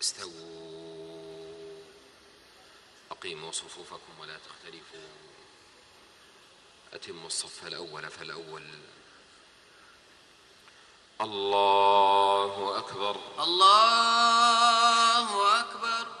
استووا. أقيموا صفوفكم ولا تختلفوا. أتموا الصف الأول فالأول. الله أكبر. الله أكبر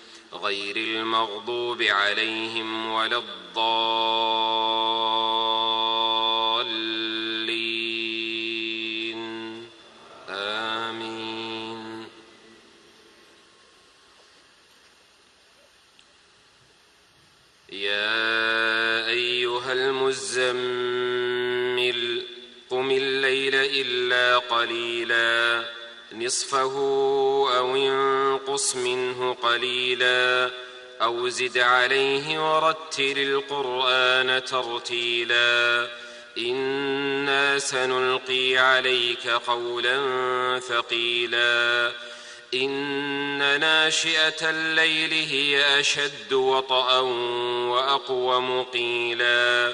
غير المغضوب عليهم ولا الضالين. آمين. يا أيها المزمل قم الليل إلا قليلاً. نصفه أو انقص منه قليلا أو زد عليه ورتل القرآن ترتيلا إنا سنلقي عليك قولا ثقيلا إن ناشئة الليل هي أشد وطئا وأقوم قيلا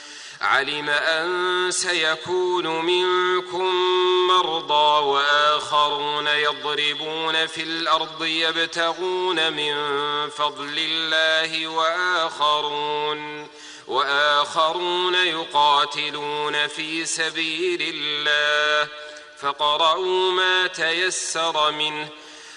علم أن سيكون منكم مرضى وآخرون يضربون في الأرض يبتغون من فضل الله وآخرون وآخرون يقاتلون في سبيل الله فاقرؤوا ما تيسر منه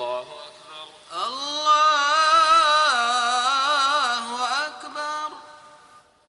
الله أكبر. الله